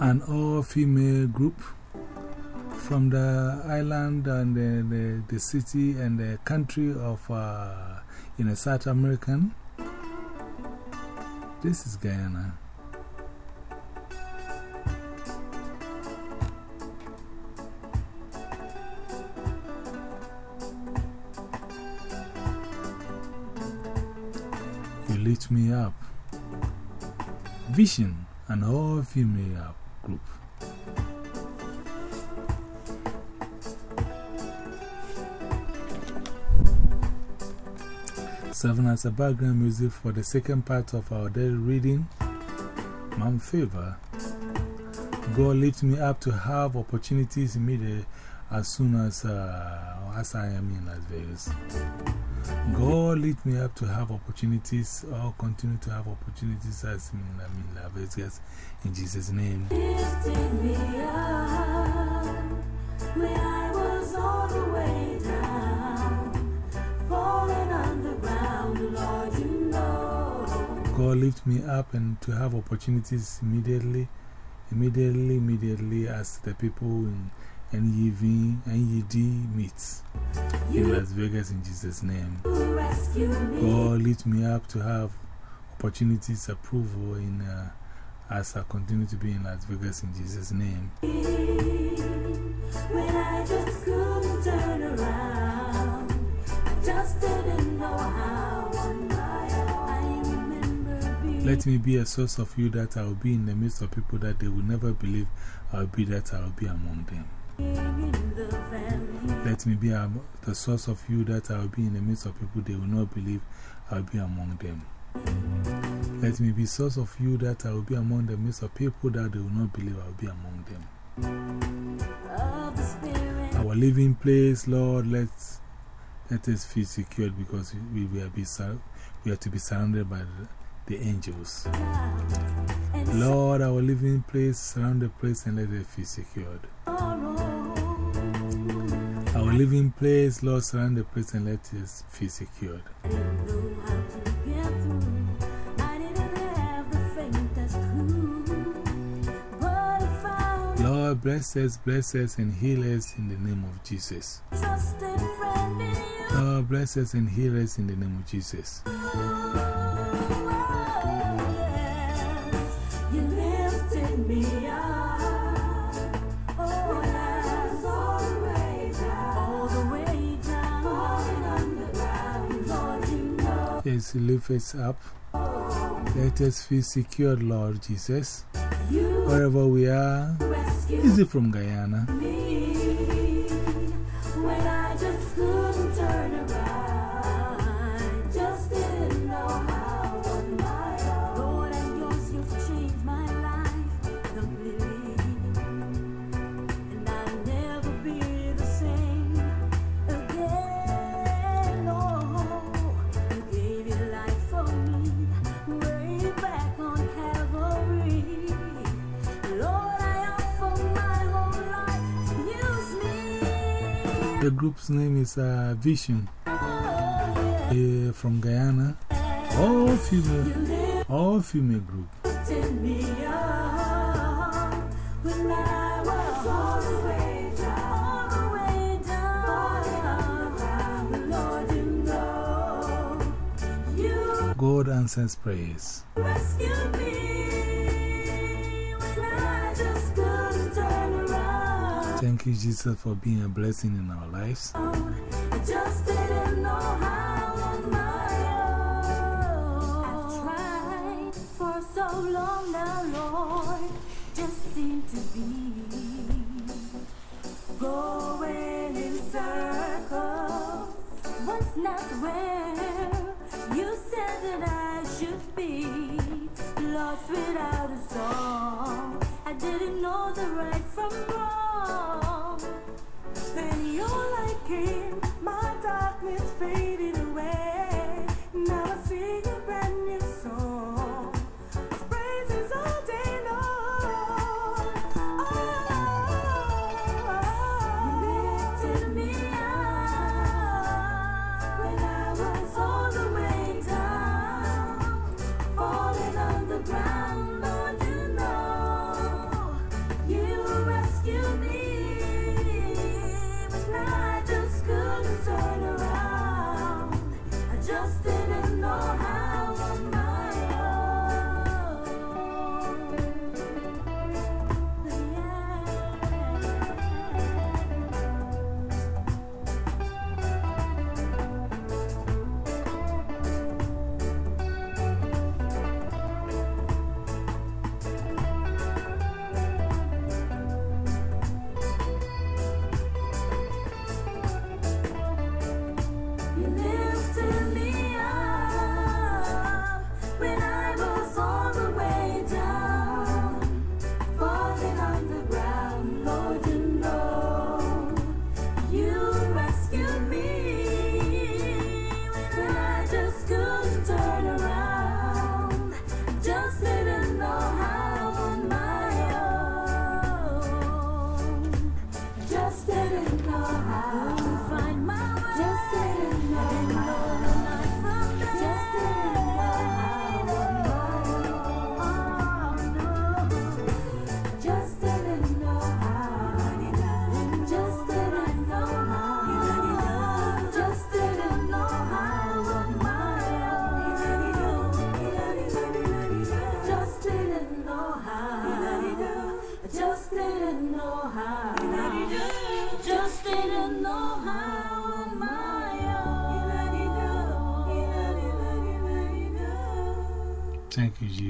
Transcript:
an all female group from the island and the, the, the city and the country of uh, in a South American. This is Guyana. You lift me up. Vision, an all female group. Serving as a background music for the second part of our daily reading, Mom Favor. God lift me up to have opportunities immediately as soon as, uh, as I am in Las Vegas. God lift me up to have opportunities or continue to have opportunities as I'm in Las Vegas in Jesus' name. Lifted me I was all the way down, falling on the ground, Lord, you know. God lift me up and to have opportunities immediately, immediately, immediately as the people in NEV, NED meets in Las Vegas in Jesus' name. You rescued me God lift me up to have opportunities approval in uh, as I continue to be in Las Vegas in Jesus' name. when I just couldn't turn around. I just didn't know how on my own. I remember being Let me be a source of you that I will be in the midst of people that they will never believe I will be that I will be among them. Let me be the source of you that I will be in the midst of people they will not believe I will be among them. Let me be source of you that I will be among the midst of people that they will not believe I will be among them. the Our living place, Lord, let, let us feel secured because we, we, are be, we are to be surrounded by the, the angels. Lord, our living place, surround the place and let it feel secured. Living place, Lord, surround the place and let us feel secured. I didn't know how to get through. I didn't have the faintest clue. But I found Lord, bless us, bless us, and heal us in the name of Jesus. a trusted friend in you. Lord, bless us and heal us in the name of Jesus. Oh, Yes, lift us up. Let us feel secured, Lord Jesus. Wherever we are, is it from Guyana? The group's name is uh, Vision from Guyana. All female, all female group. Lifted me up Thank you, Jesus, for being a blessing in our lives. Without a song. I didn't know the right from wrong. Came, my darkness faded Just didn't know how. Thank you, Jesus.